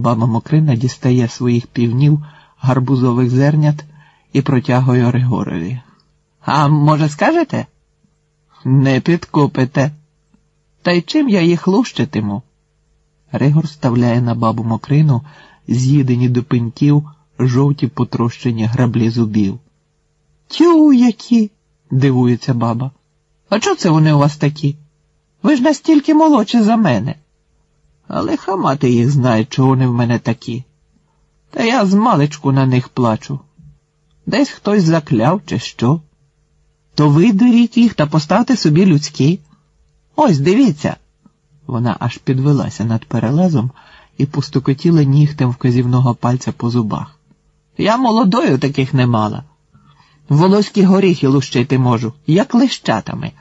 Баба Мокрина дістає своїх півнів гарбузових зернят і протягує Григорові. А може, скажете? Не підкупите. Та й чим я їх лущитиму? Ригор ставляє на бабу Мокрину з'їдені до пеньків жовті потрощені граблі зубів. Тю, які, дивується баба. А чого це вони у вас такі? Ви ж настільки молодші за мене. Але хамати їх знає, чого вони в мене такі. Та я з маличку на них плачу. Десь хтось закляв, чи що. То видеріть їх та поставте собі людські. Ось дивіться. Вона аж підвелася над перелазом і постукотіла нігтем вказівного пальця по зубах. Я молодою таких не мала. Волоські горіхи лущити можу, як лищатами.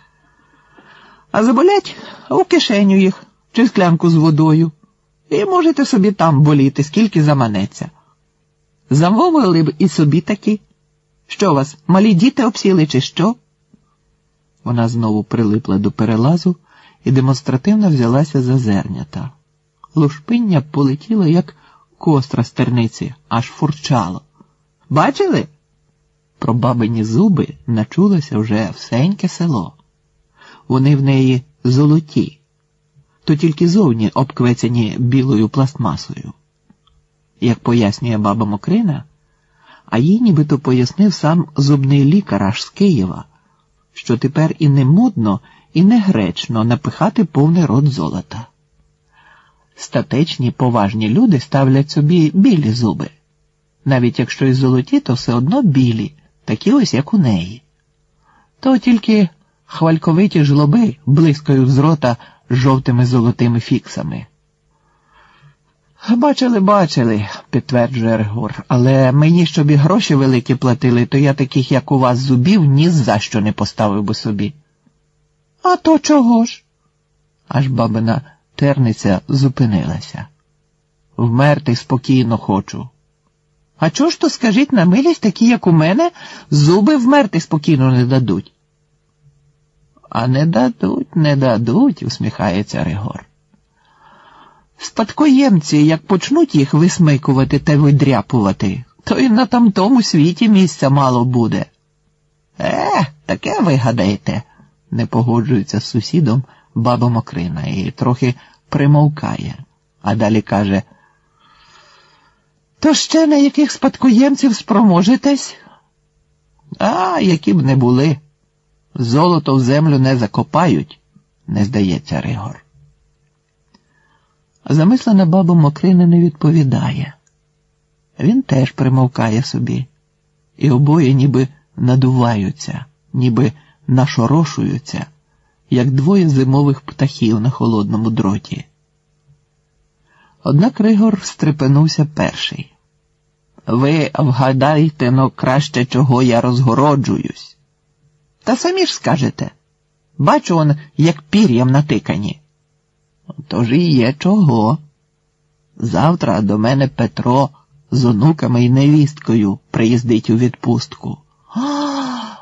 А заболять у кишеню їх чи склянку з водою. І можете собі там боліти, скільки заманеться. Замовили б і собі такі. Що вас, малі діти обсіли, чи що? Вона знову прилипла до перелазу і демонстративно взялася за зернята. Лушпиння полетіло, як костра стерниці, аж фурчало. Бачили? Про бабині зуби начулося вже всеньке село. Вони в неї золоті, то тільки зовні обквецяні білою пластмасою. Як пояснює баба Мокрина, а їй нібито пояснив сам зубний лікар аж з Києва, що тепер і не модно, і не гречно напихати повний рот золота. Статечні поважні люди ставлять собі білі зуби. Навіть якщо й золоті, то все одно білі, такі ось, як у неї. То тільки хвальковиті жлоби блискають з рота жовтими золотими фіксами. Бачили, бачили, підтверджує Регор, але мені, щоб і гроші великі платили, то я таких, як у вас, зубів ні за що не поставив би собі. А то чого ж? Аж бабина терниця зупинилася. Вмерти спокійно хочу. А чого ж то, скажіть на милість, такі, як у мене, зуби вмерти спокійно не дадуть? А не дадуть, не дадуть, усміхається Ригор. Спадкоємці, як почнуть їх висмикувати та видряпувати, то й на тамтому світі місця мало буде. Е, таке ви гадаєте, не погоджується з сусідом баба Мокрина і трохи примовкає, а далі каже. То ще на яких спадкоємців спроможетесь? А, які б не були. Золото в землю не закопають, не здається Ригор. Замислена баба Мокрина не відповідає. Він теж примовкає собі, і обоє ніби надуваються, ніби нашорошуються, як двоє зимових птахів на холодному дроті. Однак Ригор стрепенувся перший. Ви вгадайте, но краще, чого я розгороджуюсь. Та самі ж скажете. Бачу он, як пір'ям натикані. Тож і є чого. Завтра до мене Петро з онуками і невісткою приїздить у відпустку. А,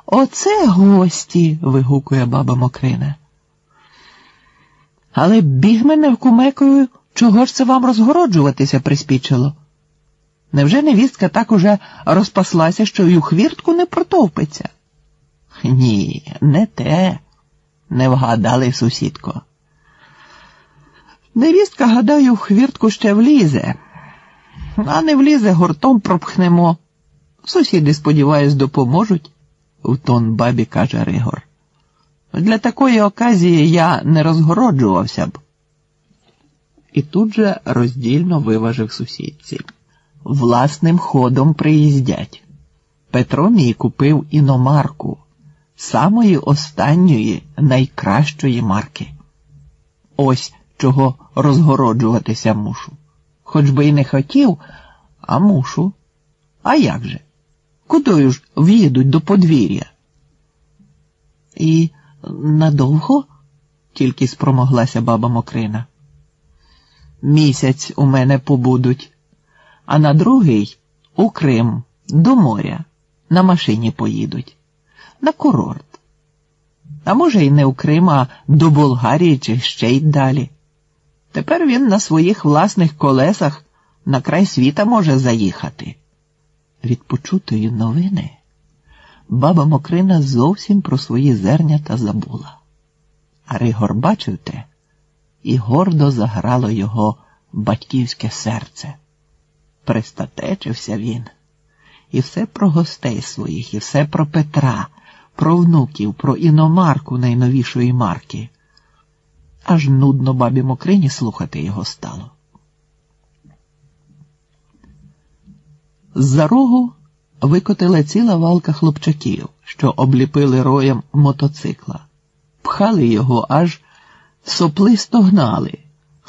оце гості. вигукує баба Мокрина. Але біг мене вкумекою, чого ж це вам розгороджуватися приспічило? Невже невістка так уже розпаслася, що й у хвіртку не протовпиться? Ні, не те, не вгадали, сусідко. Невістка, гадаю, в хвіртку ще влізе, а не влізе, гуртом пропхнемо. Сусіди, сподіваюсь, допоможуть, в тон бабі каже Ригор. Для такої оказії я не розгороджувався б. І тут же роздільно виважив сусідці. Власним ходом приїздять. Петро мій купив іномарку, самої останньої найкращої марки. Ось чого розгороджуватися мушу. Хоч би й не хотів, а мушу. А як же? Кудою ж в'їдуть до подвір'я? І надовго? тільки спромоглася баба Мокрина. Місяць у мене побудуть, а на другий у Крим, до моря, на машині поїдуть, на курорт. А може, й не у Крим, а до Болгарії чи ще й далі. Тепер він на своїх власних колесах на край світа може заїхати. Від почутої новини баба Мокрина зовсім про свої зернята забула. А Ригор бачив те, і гордо заграло його батьківське серце. Пристатечився він. І все про гостей своїх, і все про Петра, про внуків, про іномарку найновішої марки. Аж нудно бабі Мокрині слухати його стало. З-за рогу викотила ціла валка хлопчаків, що обліпили роєм мотоцикла, пхали його, аж сопли стогнали,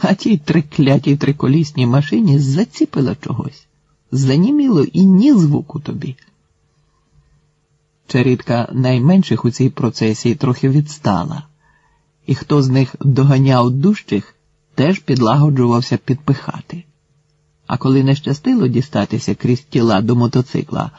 а тій триклятій триколісній машині заціпило чогось, заніміло і ні звуку тобі. Черідка найменших у цій процесії трохи відстала, і хто з них доганяв дужчих, теж підлагоджувався підпихати. А коли не щастило дістатися крізь тіла до мотоцикла,